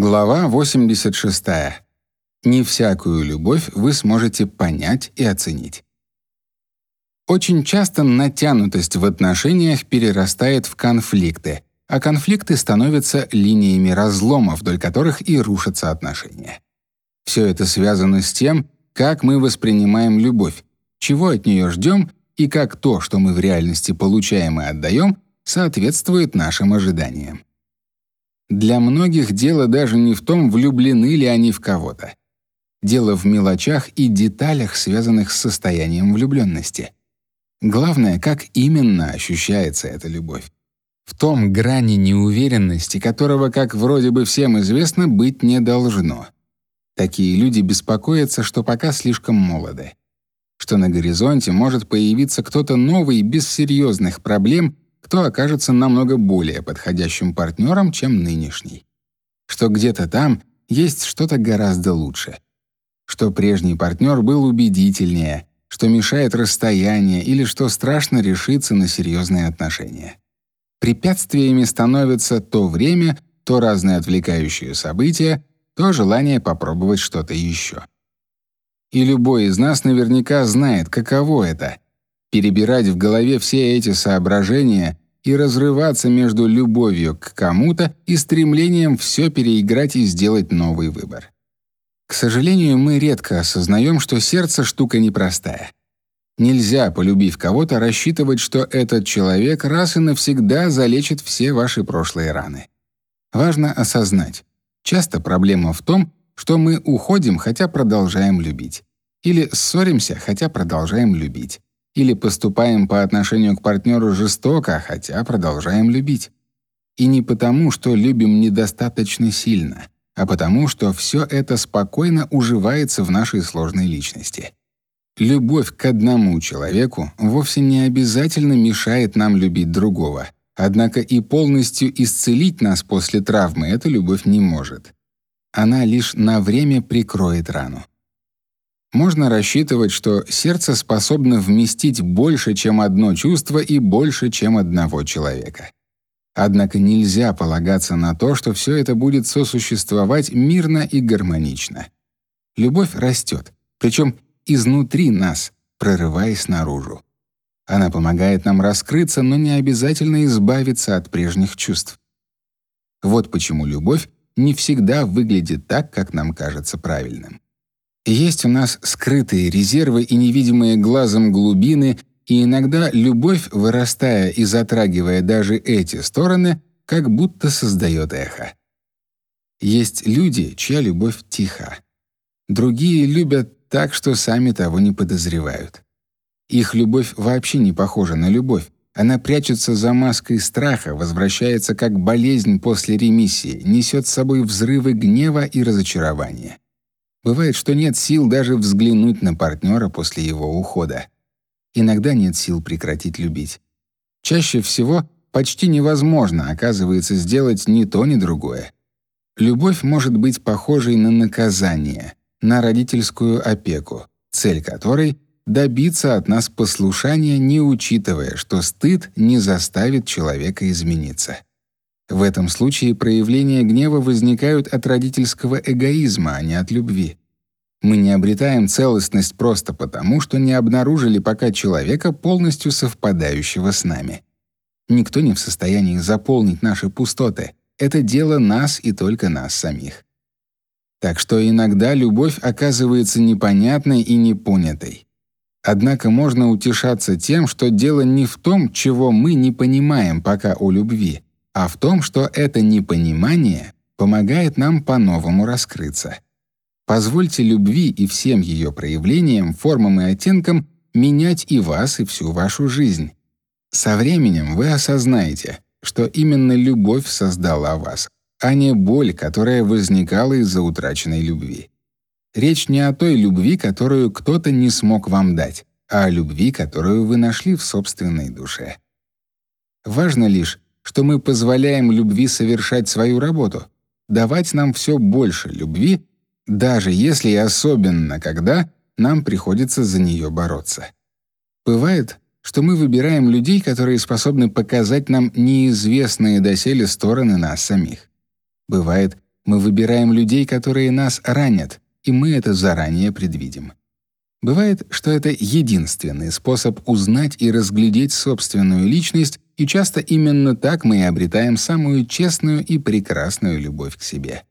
Глава 86. Не всякую любовь вы сможете понять и оценить. Очень часто натянутость в отношениях перерастает в конфликты, а конфликты становятся линиями разлома, вдоль которых и рушатся отношения. Все это связано с тем, как мы воспринимаем любовь, чего от нее ждем и как то, что мы в реальности получаем и отдаем, соответствует нашим ожиданиям. Для многих дело даже не в том, влюблены ли они в кого-то. Дело в мелочах и деталях, связанных с состоянием влюбленности. Главное, как именно ощущается эта любовь. В том грани неуверенности, которого, как вроде бы всем известно, быть не должно. Такие люди беспокоятся, что пока слишком молоды. Что на горизонте может появиться кто-то новый без серьезных проблем кто окажется намного более подходящим партнером, чем нынешний. Что где-то там есть что-то гораздо лучше. Что прежний партнер был убедительнее, что мешает расстояние или что страшно решиться на серьезные отношения. Препятствиями становится то время, то разные отвлекающие события, то желание попробовать что-то еще. И любой из нас наверняка знает, каково это перебирать в голове все эти соображения и разрываться между любовью к кому-то и стремлением все переиграть и сделать новый выбор. К сожалению, мы редко осознаем, что сердце штука непростая. Нельзя, полюбив кого-то, рассчитывать, что этот человек раз и навсегда залечит все ваши прошлые раны. Важно осознать. Часто проблема в том, что мы уходим, хотя продолжаем любить. Или ссоримся, хотя продолжаем любить или поступаем по отношению к партнеру жестоко, хотя продолжаем любить. И не потому, что любим недостаточно сильно, а потому, что все это спокойно уживается в нашей сложной личности. Любовь к одному человеку вовсе не обязательно мешает нам любить другого. Однако и полностью исцелить нас после травмы эта любовь не может. Она лишь на время прикроет рану. Можно рассчитывать, что сердце способно вместить больше, чем одно чувство и больше, чем одного человека. Однако нельзя полагаться на то, что все это будет сосуществовать мирно и гармонично. Любовь растет, причем изнутри нас, прорываясь наружу. Она помогает нам раскрыться, но не обязательно избавиться от прежних чувств. Вот почему любовь не всегда выглядит так, как нам кажется правильным. Есть у нас скрытые резервы и невидимые глазом глубины, и иногда любовь, вырастая и затрагивая даже эти стороны, как будто создает эхо. Есть люди, чья любовь тиха. Другие любят так, что сами того не подозревают. Их любовь вообще не похожа на любовь. Она прячется за маской страха, возвращается как болезнь после ремиссии, несет с собой взрывы гнева и разочарования. Бывает, что нет сил даже взглянуть на партнера после его ухода. Иногда нет сил прекратить любить. Чаще всего почти невозможно, оказывается, сделать ни то, ни другое. Любовь может быть похожей на наказание, на родительскую опеку, цель которой — добиться от нас послушания, не учитывая, что стыд не заставит человека измениться. В этом случае проявления гнева возникают от родительского эгоизма, а не от любви. Мы не обретаем целостность просто потому, что не обнаружили пока человека, полностью совпадающего с нами. Никто не в состоянии заполнить наши пустоты. Это дело нас и только нас самих. Так что иногда любовь оказывается непонятной и непонятой. Однако можно утешаться тем, что дело не в том, чего мы не понимаем пока о любви, а в том, что это непонимание помогает нам по-новому раскрыться. Позвольте любви и всем ее проявлениям, формам и оттенкам менять и вас, и всю вашу жизнь. Со временем вы осознаете, что именно любовь создала вас, а не боль, которая возникала из-за утраченной любви. Речь не о той любви, которую кто-то не смог вам дать, а о любви, которую вы нашли в собственной душе. Важно лишь, что мы позволяем любви совершать свою работу, давать нам все больше любви, даже если и особенно когда нам приходится за нее бороться. Бывает, что мы выбираем людей, которые способны показать нам неизвестные доселе стороны нас самих. Бывает, Мы выбираем людей, которые нас ранят, и мы это заранее предвидим. Бывает, что это единственный способ узнать и разглядеть собственную личность, и часто именно так мы и обретаем самую честную и прекрасную любовь к себе.